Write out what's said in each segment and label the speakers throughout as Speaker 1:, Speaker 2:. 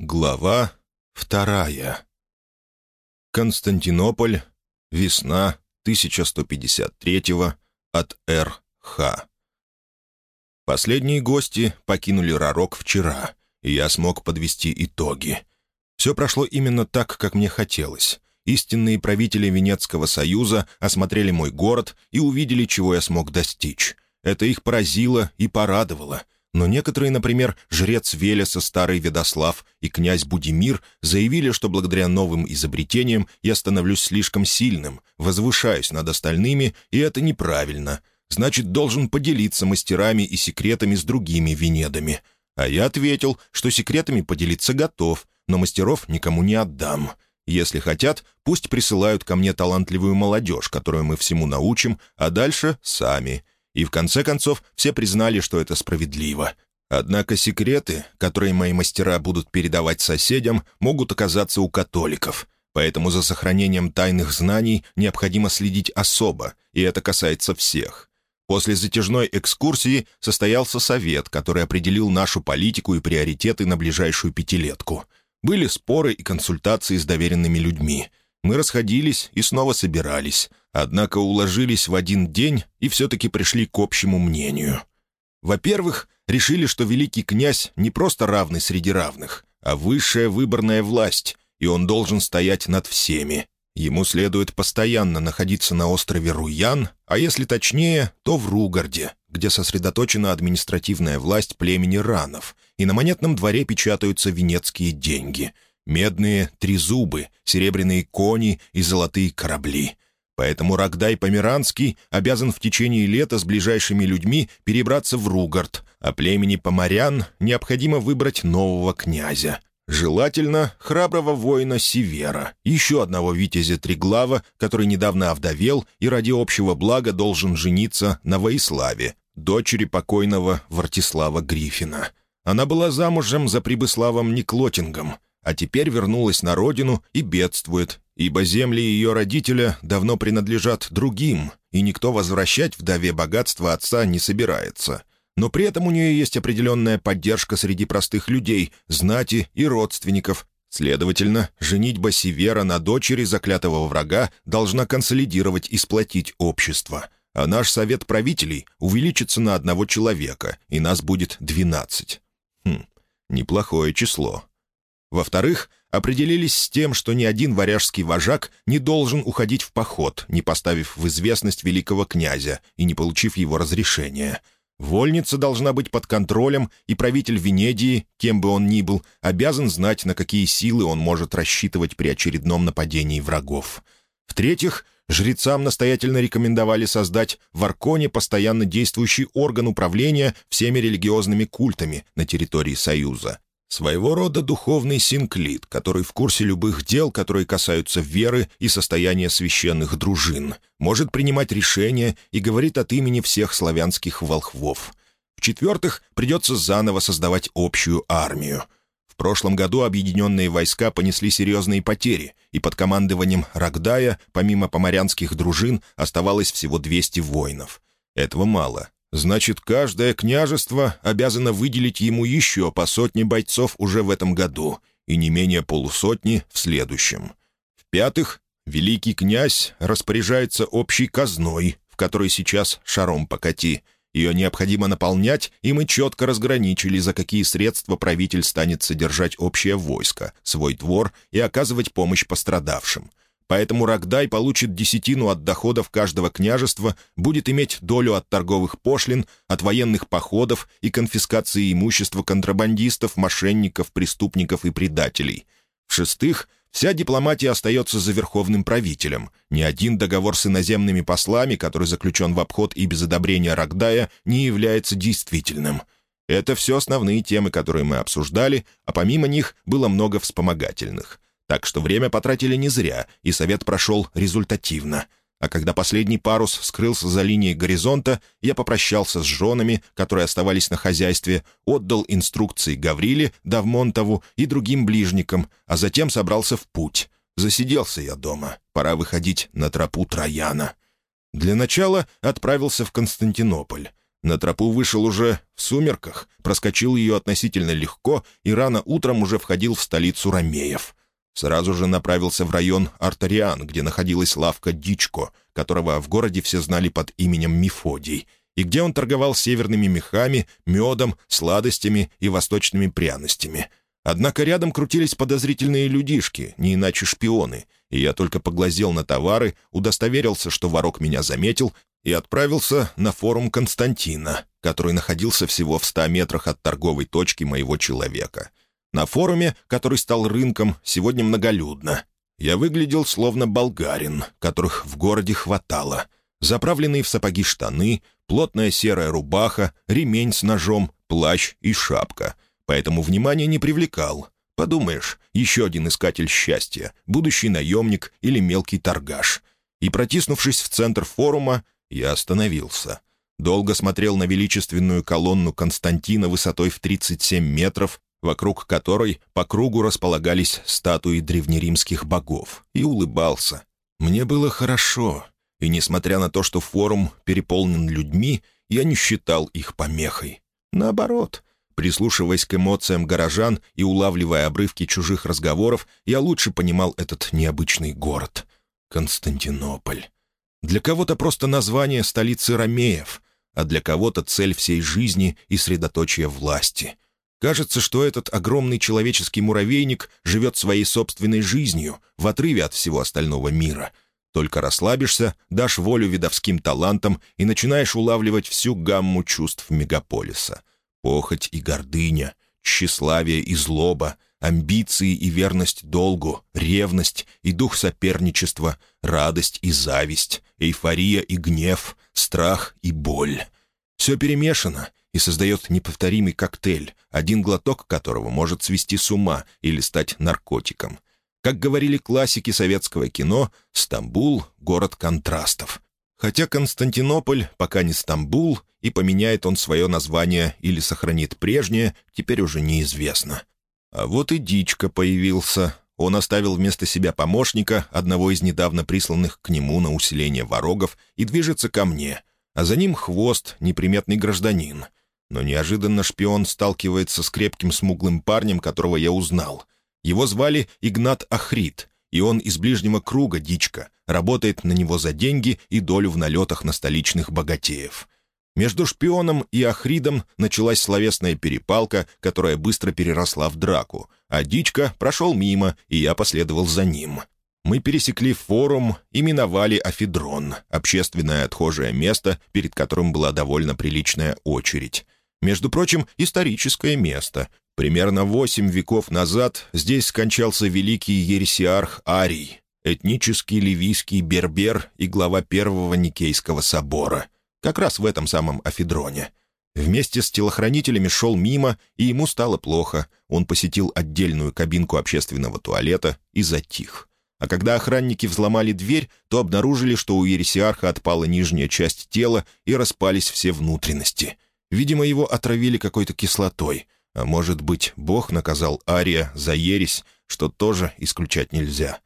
Speaker 1: Глава вторая. Константинополь. Весна 1153 от Р.Х. Последние гости покинули Ророк вчера, и я смог подвести итоги. Все прошло именно так, как мне хотелось. Истинные правители Венецкого союза осмотрели мой город и увидели, чего я смог достичь. Это их поразило и порадовало — но некоторые, например, жрец Велеса, старый Ведослав и князь Будимир заявили, что благодаря новым изобретениям я становлюсь слишком сильным, возвышаюсь над остальными, и это неправильно. Значит, должен поделиться мастерами и секретами с другими Венедами. А я ответил, что секретами поделиться готов, но мастеров никому не отдам. Если хотят, пусть присылают ко мне талантливую молодежь, которую мы всему научим, а дальше — сами — и в конце концов все признали, что это справедливо. Однако секреты, которые мои мастера будут передавать соседям, могут оказаться у католиков. Поэтому за сохранением тайных знаний необходимо следить особо, и это касается всех. После затяжной экскурсии состоялся совет, который определил нашу политику и приоритеты на ближайшую пятилетку. Были споры и консультации с доверенными людьми. Мы расходились и снова собирались. Однако уложились в один день и все-таки пришли к общему мнению. Во-первых, решили, что великий князь не просто равный среди равных, а высшая выборная власть, и он должен стоять над всеми. Ему следует постоянно находиться на острове Руян, а если точнее, то в Ругарде, где сосредоточена административная власть племени Ранов, и на монетном дворе печатаются венецкие деньги — медные трезубы, серебряные кони и золотые корабли — Поэтому Рогдай Померанский обязан в течение лета с ближайшими людьми перебраться в Ругард, а племени Поморян необходимо выбрать нового князя. Желательно храброго воина Севера, еще одного витязя Триглава, который недавно овдовел и ради общего блага должен жениться на Воиславе, дочери покойного Вартислава Гриффина. Она была замужем за Прибыславом Никлотингом, а теперь вернулась на родину и бедствует, ибо земли ее родителя давно принадлежат другим, и никто возвращать вдове богатство отца не собирается. Но при этом у нее есть определенная поддержка среди простых людей, знати и родственников. Следовательно, женитьба Севера на дочери заклятого врага должна консолидировать и сплотить общество. А наш совет правителей увеличится на одного человека, и нас будет двенадцать. Хм, неплохое число. Во-вторых, определились с тем, что ни один варяжский вожак не должен уходить в поход, не поставив в известность великого князя и не получив его разрешения. Вольница должна быть под контролем, и правитель Венедии, кем бы он ни был, обязан знать, на какие силы он может рассчитывать при очередном нападении врагов. В-третьих, жрецам настоятельно рекомендовали создать в Арконе постоянно действующий орган управления всеми религиозными культами на территории Союза, Своего рода духовный синклит, который в курсе любых дел, которые касаются веры и состояния священных дружин, может принимать решения и говорит от имени всех славянских волхвов. В-четвертых, придется заново создавать общую армию. В прошлом году объединенные войска понесли серьезные потери, и под командованием Рогдая, помимо поморянских дружин, оставалось всего 200 воинов. Этого мало. Значит, каждое княжество обязано выделить ему еще по сотне бойцов уже в этом году и не менее полусотни в следующем. В-пятых, великий князь распоряжается общей казной, в которой сейчас шаром покати. Ее необходимо наполнять, и мы четко разграничили, за какие средства правитель станет содержать общее войско, свой двор и оказывать помощь пострадавшим. Поэтому Рогдай получит десятину от доходов каждого княжества, будет иметь долю от торговых пошлин, от военных походов и конфискации имущества контрабандистов, мошенников, преступников и предателей. В-шестых, вся дипломатия остается за верховным правителем. Ни один договор с иноземными послами, который заключен в обход и без одобрения Рогдая, не является действительным. Это все основные темы, которые мы обсуждали, а помимо них было много вспомогательных — так что время потратили не зря, и совет прошел результативно. А когда последний парус скрылся за линией горизонта, я попрощался с женами, которые оставались на хозяйстве, отдал инструкции Гавриле, Давмонтову и другим ближникам, а затем собрался в путь. Засиделся я дома. Пора выходить на тропу Трояна. Для начала отправился в Константинополь. На тропу вышел уже в сумерках, проскочил ее относительно легко и рано утром уже входил в столицу Ромеев. Сразу же направился в район Артариан, где находилась лавка Дичко, которого в городе все знали под именем Мефодий, и где он торговал северными мехами, медом, сладостями и восточными пряностями. Однако рядом крутились подозрительные людишки, не иначе шпионы, и я только поглазел на товары, удостоверился, что ворок меня заметил, и отправился на форум Константина, который находился всего в ста метрах от торговой точки моего человека. На форуме, который стал рынком, сегодня многолюдно. Я выглядел словно болгарин, которых в городе хватало. Заправленные в сапоги штаны, плотная серая рубаха, ремень с ножом, плащ и шапка. Поэтому внимания не привлекал. Подумаешь, еще один искатель счастья, будущий наемник или мелкий торгаш. И, протиснувшись в центр форума, я остановился. Долго смотрел на величественную колонну Константина высотой в 37 метров, вокруг которой по кругу располагались статуи древнеримских богов, и улыбался. Мне было хорошо, и, несмотря на то, что форум переполнен людьми, я не считал их помехой. Наоборот, прислушиваясь к эмоциям горожан и улавливая обрывки чужих разговоров, я лучше понимал этот необычный город. Константинополь. Для кого-то просто название столицы Ромеев, а для кого-то цель всей жизни и средоточие власти. Кажется, что этот огромный человеческий муравейник живет своей собственной жизнью, в отрыве от всего остального мира. Только расслабишься, дашь волю видовским талантам и начинаешь улавливать всю гамму чувств мегаполиса. Похоть и гордыня, тщеславие и злоба — амбиции и верность долгу, ревность и дух соперничества, радость и зависть, эйфория и гнев, страх и боль. Все перемешано и создает неповторимый коктейль, один глоток которого может свести с ума или стать наркотиком. Как говорили классики советского кино, Стамбул — город контрастов. Хотя Константинополь пока не Стамбул, и поменяет он свое название или сохранит прежнее, теперь уже неизвестно. А вот и Дичка появился. Он оставил вместо себя помощника, одного из недавно присланных к нему на усиление ворогов, и движется ко мне. А за ним хвост, неприметный гражданин. Но неожиданно шпион сталкивается с крепким смуглым парнем, которого я узнал. Его звали Игнат Ахрит, и он из ближнего круга Дичка, работает на него за деньги и долю в налетах на столичных богатеев. Между шпионом и Ахридом началась словесная перепалка, которая быстро переросла в драку, а Дичка прошел мимо, и я последовал за ним. Мы пересекли форум и миновали Афедрон, общественное отхожее место, перед которым была довольно приличная очередь. Между прочим, историческое место. Примерно восемь веков назад здесь скончался великий ересиарх Арий, этнический ливийский бербер и глава первого Никейского собора — как раз в этом самом Афедроне. Вместе с телохранителями шел мимо, и ему стало плохо. Он посетил отдельную кабинку общественного туалета и затих. А когда охранники взломали дверь, то обнаружили, что у ересиарха отпала нижняя часть тела и распались все внутренности. Видимо, его отравили какой-то кислотой. А может быть, Бог наказал Ария за ересь, что тоже исключать нельзя.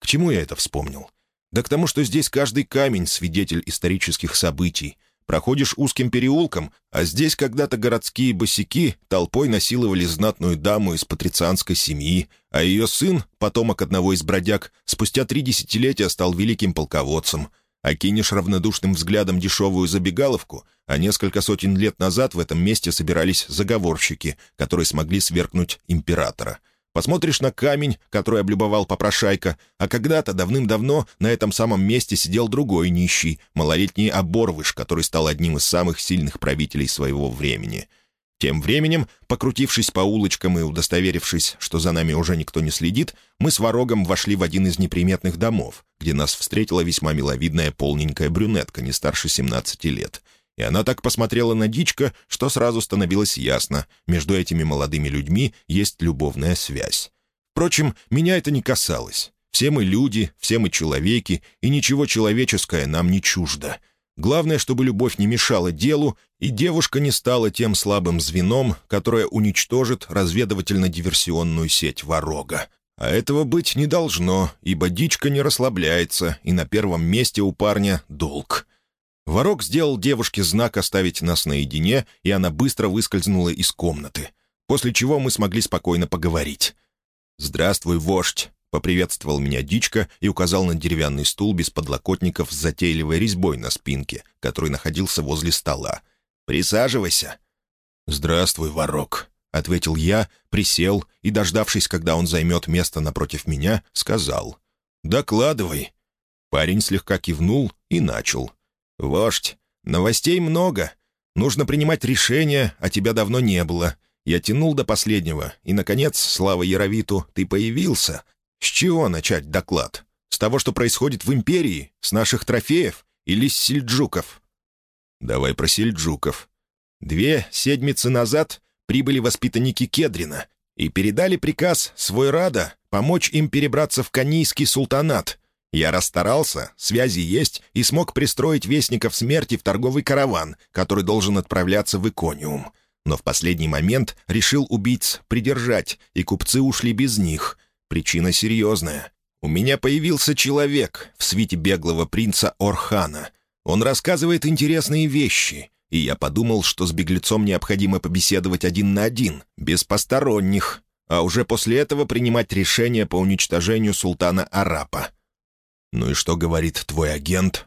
Speaker 1: К чему я это вспомнил? Да к тому, что здесь каждый камень — свидетель исторических событий. Проходишь узким переулком, а здесь когда-то городские босики толпой насиловали знатную даму из патрицианской семьи, а ее сын, потомок одного из бродяг, спустя три десятилетия стал великим полководцем. А кинешь равнодушным взглядом дешевую забегаловку, а несколько сотен лет назад в этом месте собирались заговорщики, которые смогли свергнуть императора — Посмотришь на камень, который облюбовал попрошайка, а когда-то давным-давно на этом самом месте сидел другой нищий, малолетний оборвыш, который стал одним из самых сильных правителей своего времени. Тем временем, покрутившись по улочкам и удостоверившись, что за нами уже никто не следит, мы с ворогом вошли в один из неприметных домов, где нас встретила весьма миловидная полненькая брюнетка, не старше 17 лет — и она так посмотрела на дичка, что сразу становилось ясно, между этими молодыми людьми есть любовная связь. Впрочем, меня это не касалось. Все мы люди, все мы человеки, и ничего человеческое нам не чуждо. Главное, чтобы любовь не мешала делу, и девушка не стала тем слабым звеном, которое уничтожит разведывательно-диверсионную сеть ворога. А этого быть не должно, ибо дичка не расслабляется, и на первом месте у парня — долг. Ворок сделал девушке знак оставить нас наедине, и она быстро выскользнула из комнаты, после чего мы смогли спокойно поговорить. «Здравствуй, вождь!» — поприветствовал меня Дичка и указал на деревянный стул без подлокотников с затейливой резьбой на спинке, который находился возле стола. «Присаживайся!» «Здравствуй, ворок!» — ответил я, присел и, дождавшись, когда он займет место напротив меня, сказал. «Докладывай». Парень слегка кивнул и начал. «Вождь, новостей много. Нужно принимать решения, а тебя давно не было. Я тянул до последнего, и, наконец, слава Яровиту, ты появился. С чего начать доклад? С того, что происходит в Империи? С наших трофеев? Или с сельджуков?» «Давай про сельджуков. Две седмицы назад прибыли воспитанники Кедрина и передали приказ свой Рада помочь им перебраться в Канийский султанат. Я расстарался, связи есть, и смог пристроить вестников смерти в торговый караван, который должен отправляться в Икониум. Но в последний момент решил убийц придержать, и купцы ушли без них. Причина серьезная. У меня появился человек в свите беглого принца Орхана. Он рассказывает интересные вещи — и я подумал, что с беглецом необходимо побеседовать один на один, без посторонних, а уже после этого принимать решение по уничтожению султана Арапа. «Ну и что говорит твой агент?»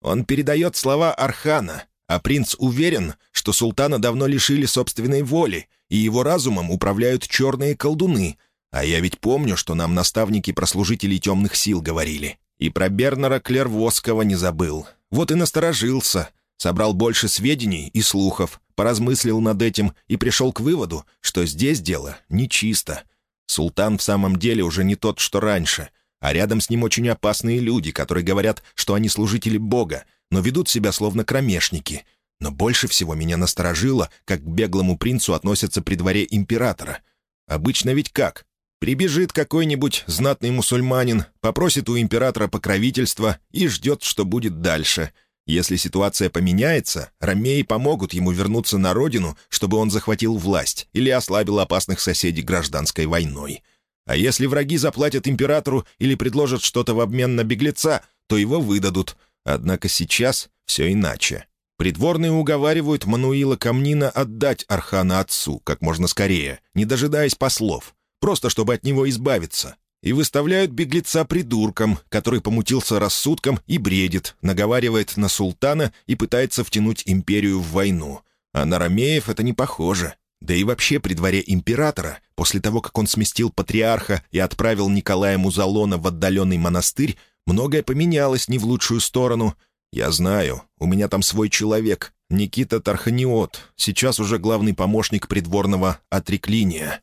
Speaker 1: «Он передает слова Архана, а принц уверен, что султана давно лишили собственной воли, и его разумом управляют черные колдуны, а я ведь помню, что нам наставники прослужителей темных сил говорили. И про Бернера Клервосского не забыл. Вот и насторожился, собрал больше сведений и слухов, поразмыслил над этим и пришел к выводу, что здесь дело нечисто. Султан в самом деле уже не тот, что раньше, а рядом с ним очень опасные люди, которые говорят, что они служители Бога, но ведут себя словно кромешники. Но больше всего меня насторожило, как к беглому принцу относятся при дворе императора. Обычно ведь как? Прибежит какой-нибудь знатный мусульманин, попросит у императора покровительства и ждет, что будет дальше — если ситуация поменяется, ромеи помогут ему вернуться на родину, чтобы он захватил власть или ослабил опасных соседей гражданской войной. А если враги заплатят императору или предложат что-то в обмен на беглеца, то его выдадут. Однако сейчас все иначе. Придворные уговаривают Мануила Камнина отдать Архана отцу как можно скорее, не дожидаясь послов, просто чтобы от него избавиться, и выставляют беглеца придурком, который помутился рассудком и бредит, наговаривает на султана и пытается втянуть империю в войну. А на Ромеев это не похоже. Да и вообще при дворе императора, после того, как он сместил патриарха и отправил Николая Музалона в отдаленный монастырь, многое поменялось не в лучшую сторону. Я знаю, у меня там свой человек, Никита Тарханиот, сейчас уже главный помощник придворного отреклиния.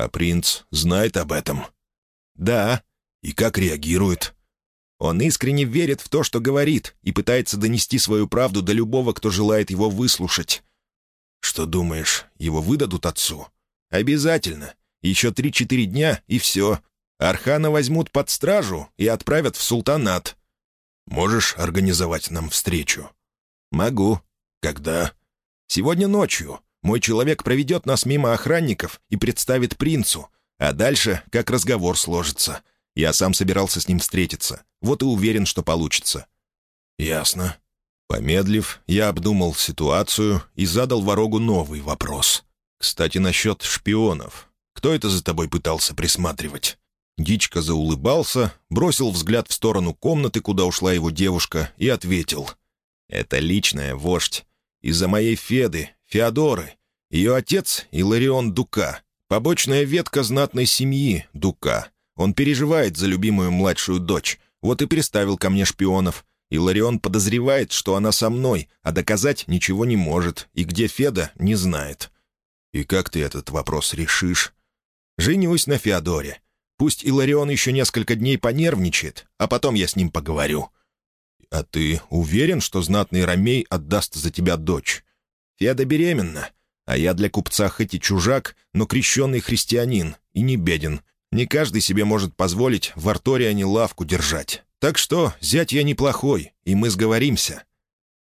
Speaker 1: А принц знает об этом?» «Да». «И как реагирует?» Он искренне верит в то, что говорит, и пытается донести свою правду до любого, кто желает его выслушать. «Что думаешь, его выдадут отцу?» «Обязательно. Еще три-четыре дня, и все. Архана возьмут под стражу и отправят в султанат». «Можешь организовать нам встречу?» «Могу». «Когда?» «Сегодня ночью. Мой человек проведет нас мимо охранников и представит принцу. А дальше, как разговор сложится. Я сам собирался с ним встретиться. Вот и уверен, что получится». «Ясно». Помедлив, я обдумал ситуацию и задал Ворогу новый вопрос. «Кстати, насчет шпионов. Кто это за тобой пытался присматривать?» Дичка заулыбался, бросил взгляд в сторону комнаты, куда ушла его девушка, и ответил. «Это личная, вождь. Из-за моей Феды, Феодоры. Ее отец — Иларион Дука. Побочная ветка знатной семьи, Дука. Он переживает за любимую младшую дочь. Вот и приставил ко мне шпионов. И Ларион подозревает, что она со мной, а доказать ничего не может, и где Феда, не знает. И как ты этот вопрос решишь? Женюсь на Феодоре. Пусть Иларион еще несколько дней понервничает, а потом я с ним поговорю. А ты уверен, что знатный Ромей отдаст за тебя дочь? Феда беременна. А я для купца хоть и чужак, но крещенный христианин и не беден. Не каждый себе может позволить в Арториане лавку держать. Так что зять я неплохой, и мы сговоримся».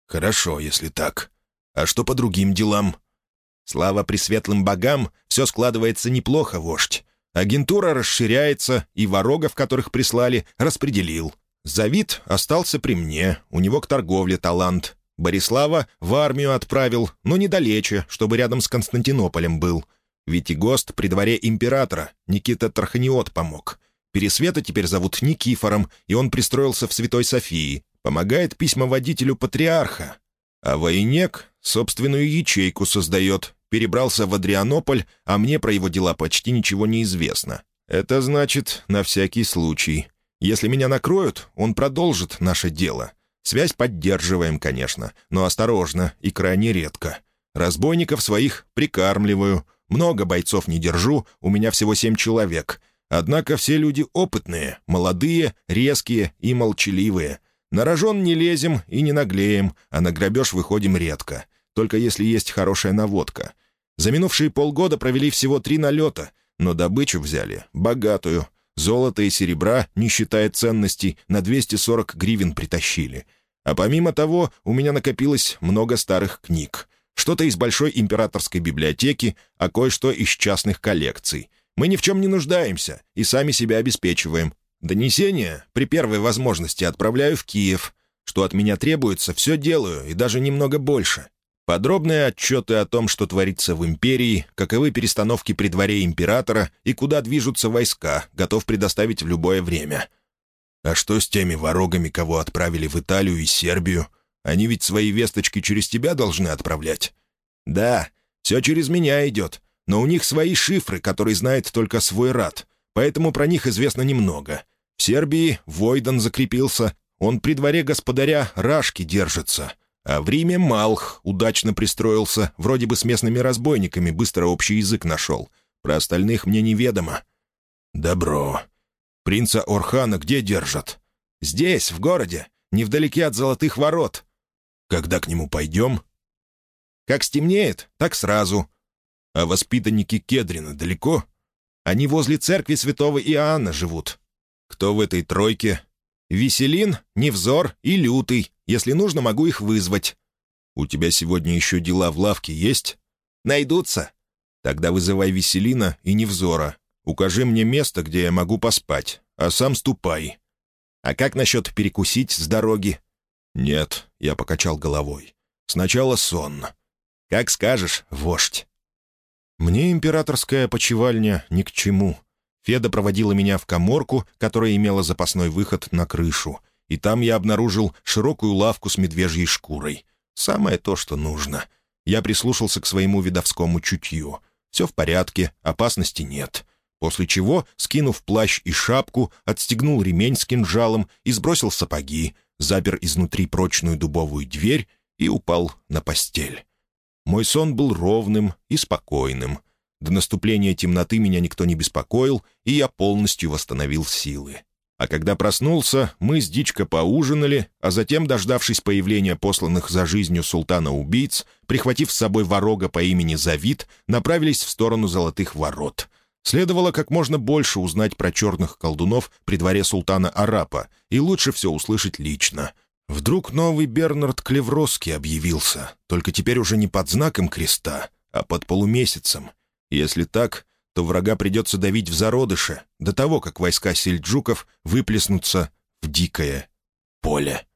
Speaker 1: «Хорошо, если так. А что по другим делам?» «Слава пресветлым богам, все складывается неплохо, вождь. Агентура расширяется, и ворогов, которых прислали, распределил. Завид остался при мне, у него к торговле талант. Борислава в армию отправил, но недалече, чтобы рядом с Константинополем был. Ведь и гост при дворе императора, Никита Тарханиот, помог. Пересвета теперь зовут Никифором, и он пристроился в Святой Софии, помогает письмоводителю патриарха. А Военек собственную ячейку создает, перебрался в Адрианополь, а мне про его дела почти ничего не известно. Это значит, на всякий случай. Если меня накроют, он продолжит наше дело. Связь поддерживаем, конечно, но осторожно и крайне редко. Разбойников своих прикармливаю. Много бойцов не держу, у меня всего семь человек. Однако все люди опытные, молодые, резкие и молчаливые. На рожон не лезем и не наглеем, а на грабеж выходим редко. Только если есть хорошая наводка. За минувшие полгода провели всего три налета, но добычу взяли богатую. Золото и серебра, не считая ценностей, на 240 гривен притащили. А помимо того, у меня накопилось много старых книг. Что-то из большой императорской библиотеки, а кое-что из частных коллекций. Мы ни в чем не нуждаемся и сами себя обеспечиваем. Донесения при первой возможности отправляю в Киев. Что от меня требуется, все делаю, и даже немного больше. Подробные отчеты о том, что творится в империи, каковы перестановки при дворе императора и куда движутся войска, готов предоставить в любое время. А что с теми ворогами, кого отправили в Италию и Сербию? Они ведь свои весточки через тебя должны отправлять. Да, все через меня идет, но у них свои шифры, которые знает только свой рад, поэтому про них известно немного. В Сербии Войдан закрепился, он при дворе господаря Рашки держится — а в Риме Малх удачно пристроился, вроде бы с местными разбойниками быстро общий язык нашел. Про остальных мне неведомо. «Добро. Принца Орхана где держат?» «Здесь, в городе, невдалеке от Золотых Ворот». «Когда к нему пойдем?» «Как стемнеет, так сразу». «А воспитанники Кедрина далеко?» «Они возле церкви святого Иоанна живут». «Кто в этой тройке?» «Веселин, Невзор и Лютый. Если нужно, могу их вызвать». «У тебя сегодня еще дела в лавке есть?» «Найдутся». «Тогда вызывай Веселина и Невзора. Укажи мне место, где я могу поспать, а сам ступай». «А как насчет перекусить с дороги?» «Нет», — я покачал головой. «Сначала сон». «Как скажешь, вождь». Мне императорская почевальня ни к чему. Феда проводила меня в коморку, которая имела запасной выход на крышу и там я обнаружил широкую лавку с медвежьей шкурой. Самое то, что нужно. Я прислушался к своему видовскому чутью. Все в порядке, опасности нет. После чего, скинув плащ и шапку, отстегнул ремень с кинжалом и сбросил сапоги, запер изнутри прочную дубовую дверь и упал на постель. Мой сон был ровным и спокойным. До наступления темноты меня никто не беспокоил, и я полностью восстановил силы. А когда проснулся, мы с Дичко поужинали, а затем, дождавшись появления посланных за жизнью султана-убийц, прихватив с собой ворога по имени Завид, направились в сторону Золотых Ворот. Следовало как можно больше узнать про черных колдунов при дворе султана Арапа, и лучше все услышать лично. Вдруг новый Бернард Клевроский объявился, только теперь уже не под знаком креста, а под полумесяцем. Если так, то врага придется давить в зародыше до того, как войска сельджуков выплеснутся в дикое поле.